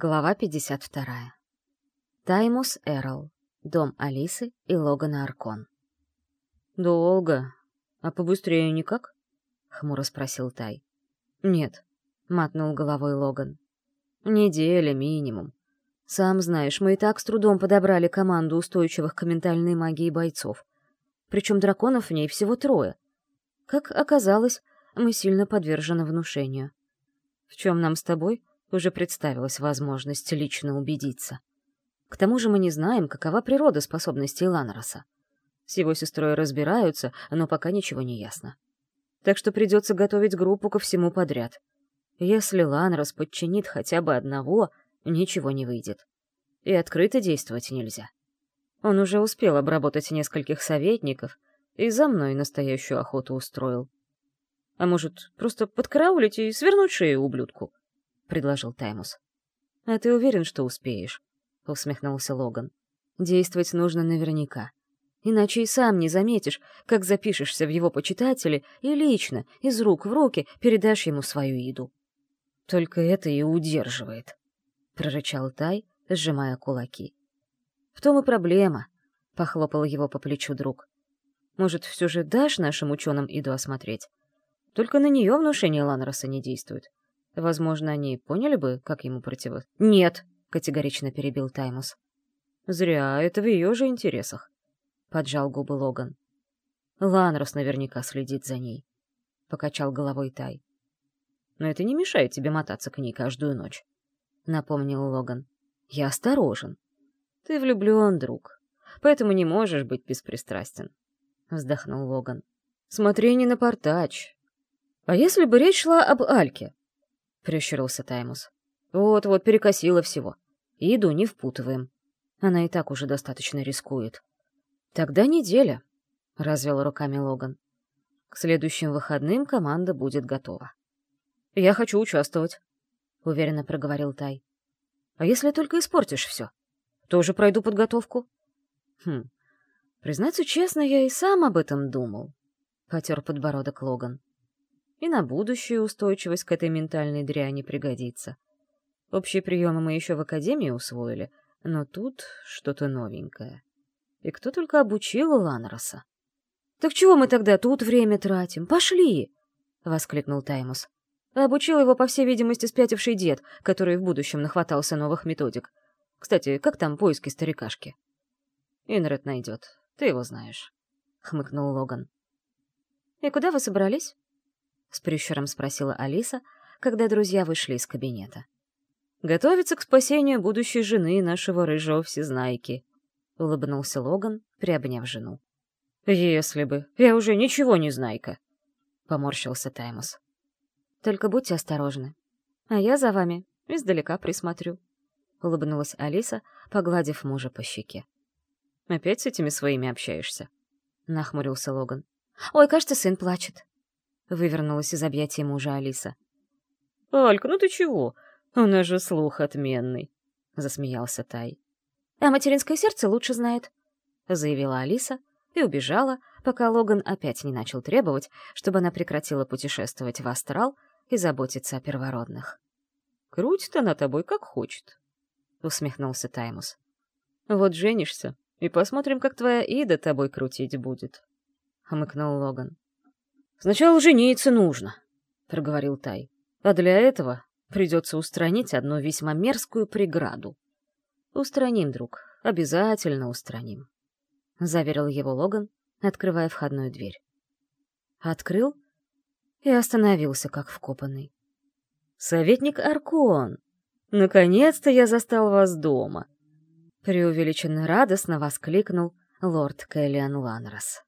Глава 52. Таймус Эрл. Дом Алисы и Логана Аркон. «Долго. А побыстрее никак?» — хмуро спросил Тай. «Нет», — мотнул головой Логан. «Неделя минимум. Сам знаешь, мы и так с трудом подобрали команду устойчивых к ментальной магии бойцов. Причем драконов в ней всего трое. Как оказалось, мы сильно подвержены внушению. В чем нам с тобой уже представилась возможность лично убедиться. К тому же мы не знаем, какова природа способностей Ланроса. С его сестрой разбираются, но пока ничего не ясно. Так что придется готовить группу ко всему подряд. Если Ланрос подчинит хотя бы одного, ничего не выйдет. И открыто действовать нельзя. Он уже успел обработать нескольких советников и за мной настоящую охоту устроил. А может, просто подкараулить и свернуть шею ублюдку? — предложил Таймус. «А ты уверен, что успеешь?» — усмехнулся Логан. «Действовать нужно наверняка. Иначе и сам не заметишь, как запишешься в его почитатели и лично, из рук в руки, передашь ему свою еду». «Только это и удерживает», — прорычал Тай, сжимая кулаки. «В том и проблема», — похлопал его по плечу друг. «Может, все же дашь нашим ученым Иду осмотреть? Только на нее внушение Ланроса не действует. Возможно, они поняли бы, как ему противо... «Нет!» — категорично перебил Таймус. «Зря, это в ее же интересах», — поджал губы Логан. «Ланрос наверняка следит за ней», — покачал головой Тай. «Но это не мешает тебе мотаться к ней каждую ночь», — напомнил Логан. «Я осторожен. Ты влюблен, друг, поэтому не можешь быть беспристрастен», — вздохнул Логан. «Смотри не напортач. А если бы речь шла об Альке?» — прищурился Таймус. «Вот-вот, перекосило всего. Еду не впутываем. Она и так уже достаточно рискует». «Тогда неделя», — развел руками Логан. «К следующим выходным команда будет готова». «Я хочу участвовать», — уверенно проговорил Тай. «А если только испортишь все? Тоже пройду подготовку?» «Хм, признаться честно, я и сам об этом думал», — потер подбородок Логан. И на будущее устойчивость к этой ментальной дряни пригодится. Общие приемы мы еще в академии усвоили, но тут что-то новенькое. И кто только обучил Ланроса. «Так чего мы тогда тут время тратим? Пошли!» — воскликнул Таймус. Обучил его, по всей видимости, спятивший дед, который в будущем нахватался новых методик. Кстати, как там поиски старикашки? Инред найдет, ты его знаешь, — хмыкнул Логан. «И куда вы собрались?» — с прищуром спросила Алиса, когда друзья вышли из кабинета. «Готовится к спасению будущей жены нашего рыжего всезнайки», — улыбнулся Логан, приобняв жену. «Если бы. Я уже ничего не знайка», — поморщился Таймус. «Только будьте осторожны. А я за вами издалека присмотрю», — улыбнулась Алиса, погладив мужа по щеке. «Опять с этими своими общаешься?» — нахмурился Логан. «Ой, кажется, сын плачет», — вывернулась из объятий мужа Алиса. «Алька, ну ты чего? У нас же слух отменный», — засмеялся Тай. «А материнское сердце лучше знает», — заявила Алиса и убежала, пока Логан опять не начал требовать, чтобы она прекратила путешествовать в астрал и заботиться о первородных. «Крутит она тобой как хочет», — усмехнулся Таймус. «Вот женишься, и посмотрим, как твоя Ида тобой крутить будет», — хмыкнул Логан. «Сначала жениться нужно», — проговорил Тай. «А для этого придется устранить одну весьма мерзкую преграду». «Устраним, друг, обязательно устраним», — заверил его Логан, открывая входную дверь. Открыл и остановился, как вкопанный. «Советник Аркон, наконец-то я застал вас дома!» Преувеличенно радостно воскликнул лорд Кэллиан Ланрос.